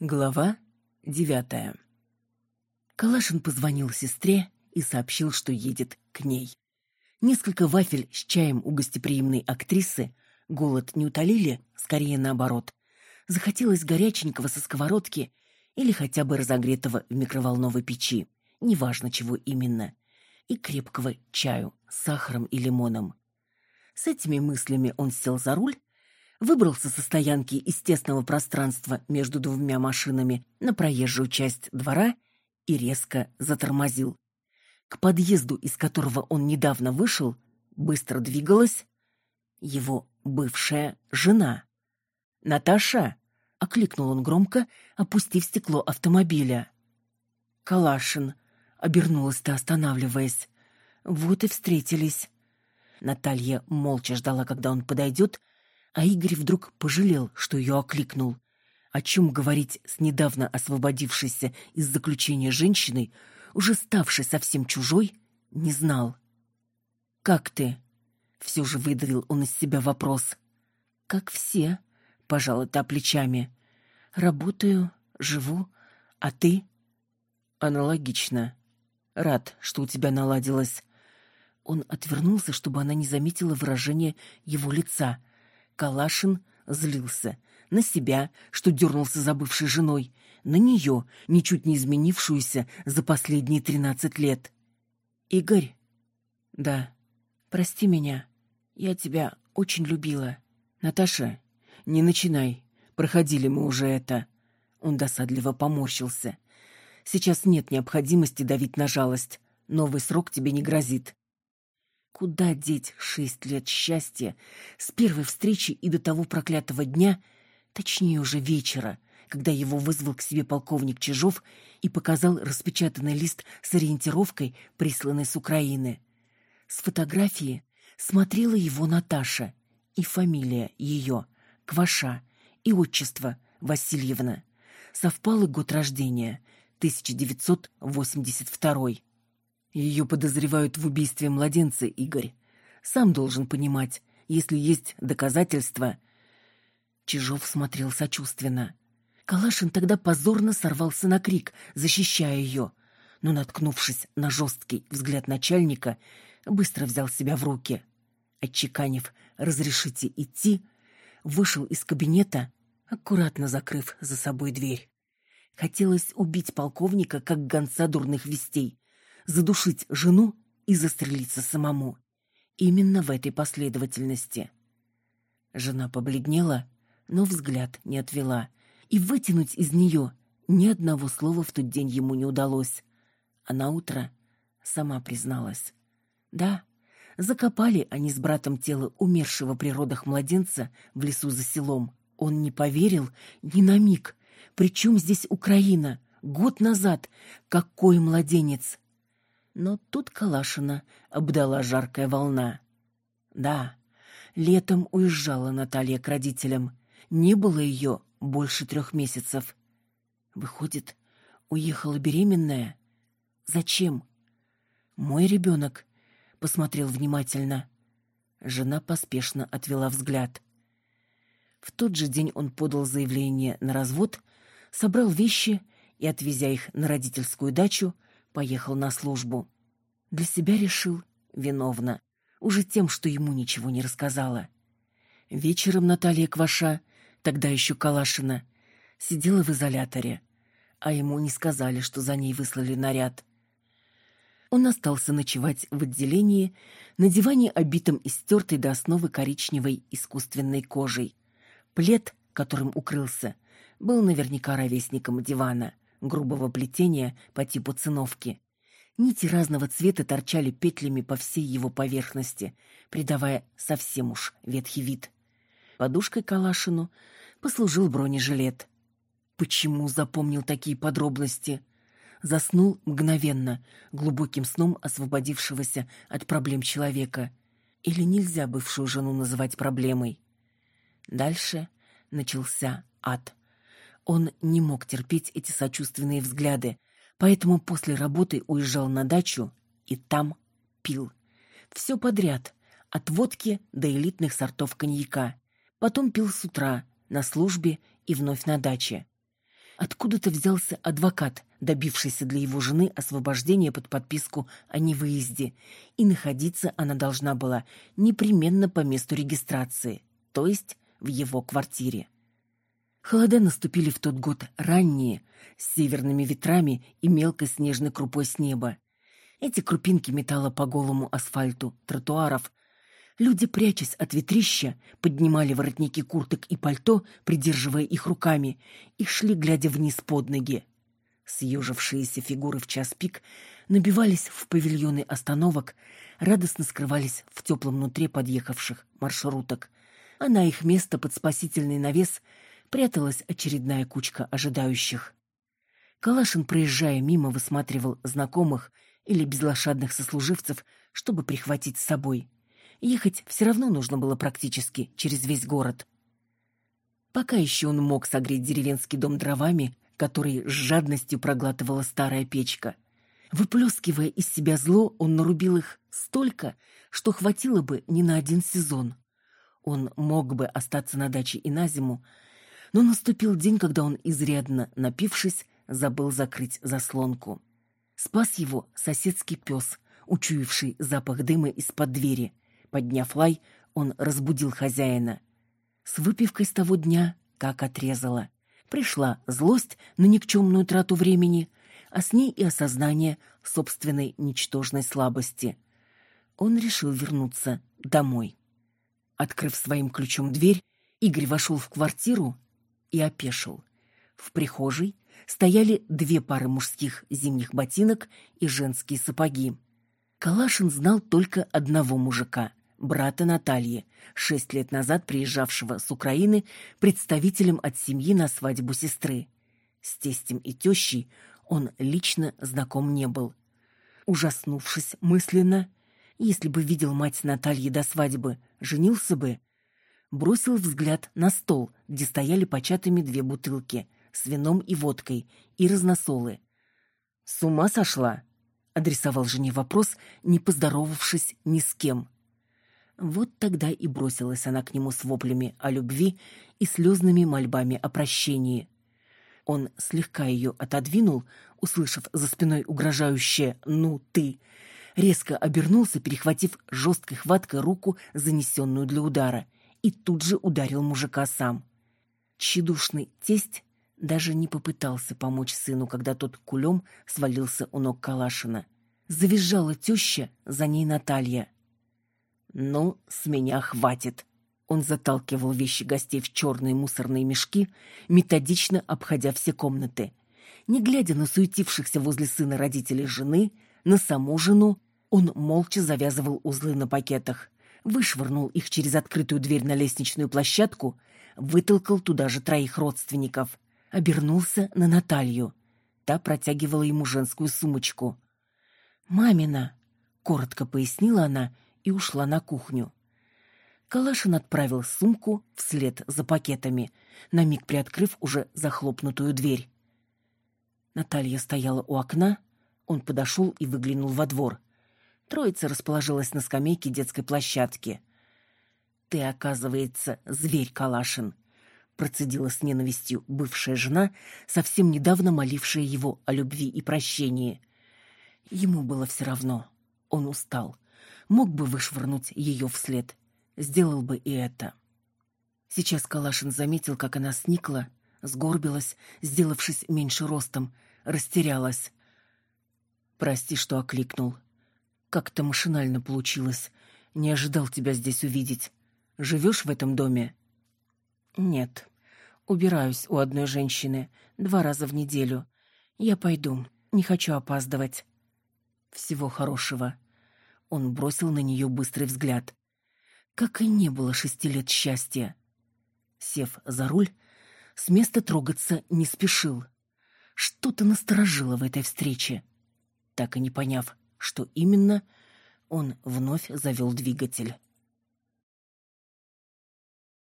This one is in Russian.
Глава девятая. Калашин позвонил сестре и сообщил, что едет к ней. Несколько вафель с чаем у гостеприимной актрисы голод не утолили, скорее наоборот. Захотелось горяченького со сковородки или хотя бы разогретого в микроволновой печи, неважно чего именно, и крепкого чаю с сахаром и лимоном. С этими мыслями он сел за руль, выбрался со стоянки из тесного пространства между двумя машинами на проезжую часть двора и резко затормозил. К подъезду, из которого он недавно вышел, быстро двигалась его бывшая жена. «Наташа!» — окликнул он громко, опустив стекло автомобиля. «Калашин!» — обернулась-то, останавливаясь. «Вот и встретились». Наталья молча ждала, когда он подойдет, а Игорь вдруг пожалел, что ее окликнул. О чем говорить с недавно освободившейся из заключения женщиной, уже ставшей совсем чужой, не знал. «Как ты?» — все же выдавил он из себя вопрос. «Как все», — пожала та плечами. «Работаю, живу, а ты?» «Аналогично. Рад, что у тебя наладилось». Он отвернулся, чтобы она не заметила выражения его лица. Калашин злился. На себя, что дернулся за бывшей женой. На нее, ничуть не изменившуюся за последние тринадцать лет. «Игорь?» «Да. Прости меня. Я тебя очень любила. Наташа, не начинай. Проходили мы уже это». Он досадливо поморщился. «Сейчас нет необходимости давить на жалость. Новый срок тебе не грозит. Куда деть шесть лет счастья с первой встречи и до того проклятого дня, точнее уже вечера, когда его вызвал к себе полковник Чижов и показал распечатанный лист с ориентировкой, присланной с Украины. С фотографии смотрела его Наташа, и фамилия ее, Кваша, и отчество Васильевна. Совпал и год рождения, 1982 ее подозревают в убийстве младенца, Игорь. Сам должен понимать, если есть доказательства. Чижов смотрел сочувственно. Калашин тогда позорно сорвался на крик, защищая ее, но, наткнувшись на жесткий взгляд начальника, быстро взял себя в руки. Отчеканив «разрешите идти», вышел из кабинета, аккуратно закрыв за собой дверь. Хотелось убить полковника, как гонца дурных вестей, задушить жену и застрелиться самому. Именно в этой последовательности. Жена побледнела, но взгляд не отвела, и вытянуть из нее ни одного слова в тот день ему не удалось. А на утро сама призналась. Да, закопали они с братом тело умершего при родах младенца в лесу за селом. Он не поверил ни на миг. Причем здесь Украина? Год назад. Какой младенец? Но тут Калашина обдала жаркая волна. Да, летом уезжала Наталья к родителям. Не было ее больше трех месяцев. Выходит, уехала беременная? Зачем? Мой ребенок, посмотрел внимательно. Жена поспешно отвела взгляд. В тот же день он подал заявление на развод, собрал вещи и, отвезя их на родительскую дачу, поехал на службу. Для себя решил виновна, уже тем, что ему ничего не рассказала. Вечером Наталья Кваша, тогда еще Калашина, сидела в изоляторе, а ему не сказали, что за ней выслали наряд. Он остался ночевать в отделении на диване, обитом истертой до основы коричневой искусственной кожей. Плед, которым укрылся, был наверняка ровесником дивана — грубого плетения по типу циновки. Нити разного цвета торчали петлями по всей его поверхности, придавая совсем уж ветхий вид. Подушкой Калашину послужил бронежилет. Почему запомнил такие подробности? Заснул мгновенно, глубоким сном освободившегося от проблем человека. Или нельзя бывшую жену называть проблемой? Дальше начался ад. Он не мог терпеть эти сочувственные взгляды, поэтому после работы уезжал на дачу и там пил. Все подряд, от водки до элитных сортов коньяка. Потом пил с утра, на службе и вновь на даче. Откуда-то взялся адвокат, добившийся для его жены освобождения под подписку о невыезде, и находиться она должна была непременно по месту регистрации, то есть в его квартире. Холода наступили в тот год ранние, с северными ветрами и мелкой снежной крупой с неба. Эти крупинки металла по голому асфальту тротуаров. Люди, прячась от ветрища, поднимали воротники курток и пальто, придерживая их руками, и шли, глядя вниз под ноги. Съежившиеся фигуры в час пик набивались в павильоны остановок, радостно скрывались в теплом нутре подъехавших маршруток, а на их место под спасительный навес пряталась очередная кучка ожидающих. Калашин, проезжая мимо, высматривал знакомых или безлошадных сослуживцев, чтобы прихватить с собой. Ехать все равно нужно было практически через весь город. Пока еще он мог согреть деревенский дом дровами, который с жадностью проглатывала старая печка. Выплескивая из себя зло, он нарубил их столько, что хватило бы не на один сезон. Он мог бы остаться на даче и на зиму, но наступил день, когда он, изрядно напившись, забыл закрыть заслонку. Спас его соседский пес, учуявший запах дыма из-под двери. Подняв лай, он разбудил хозяина. С выпивкой с того дня как отрезала. Пришла злость на никчемную трату времени, а с ней и осознание собственной ничтожной слабости. Он решил вернуться домой. Открыв своим ключом дверь, Игорь вошел в квартиру и опешил. В прихожей стояли две пары мужских зимних ботинок и женские сапоги. Калашин знал только одного мужика, брата Натальи, шесть лет назад приезжавшего с Украины представителем от семьи на свадьбу сестры. С тестем и тещей он лично знаком не был. Ужаснувшись мысленно, если бы видел мать Натальи до свадьбы, женился бы, бросил взгляд на стол, где стояли початыми две бутылки с вином и водкой и разносолы. «С ума сошла?» — адресовал жене вопрос, не поздоровавшись ни с кем. Вот тогда и бросилась она к нему с воплями о любви и слезными мольбами о прощении. Он слегка ее отодвинул, услышав за спиной угрожающее «ну ты», резко обернулся, перехватив жесткой хваткой руку, занесенную для удара, и тут же ударил мужика сам. Тщедушный тесть даже не попытался помочь сыну, когда тот кулем свалился у ног Калашина. Завизжала теща, за ней Наталья. «Ну, с меня хватит!» Он заталкивал вещи гостей в черные мусорные мешки, методично обходя все комнаты. Не глядя на суетившихся возле сына родителей жены, на саму жену, он молча завязывал узлы на пакетах вышвырнул их через открытую дверь на лестничную площадку, вытолкал туда же троих родственников. Обернулся на Наталью. Та протягивала ему женскую сумочку. «Мамина!» — коротко пояснила она и ушла на кухню. Калашин отправил сумку вслед за пакетами, на миг приоткрыв уже захлопнутую дверь. Наталья стояла у окна, он подошел и выглянул во двор. Троица расположилась на скамейке детской площадки. «Ты, оказывается, зверь, Калашин», — процедила с ненавистью бывшая жена, совсем недавно молившая его о любви и прощении. Ему было все равно. Он устал. Мог бы вышвырнуть ее вслед. Сделал бы и это. Сейчас Калашин заметил, как она сникла, сгорбилась, сделавшись меньше ростом, растерялась. «Прости, что окликнул», как-то машинально получилось. Не ожидал тебя здесь увидеть. Живешь в этом доме? Нет. Убираюсь у одной женщины два раза в неделю. Я пойду. Не хочу опаздывать. Всего хорошего. Он бросил на нее быстрый взгляд. Как и не было шести лет счастья. Сев за руль, с места трогаться не спешил. Что-то насторожило в этой встрече. Так и не поняв, что именно, он вновь завел двигатель.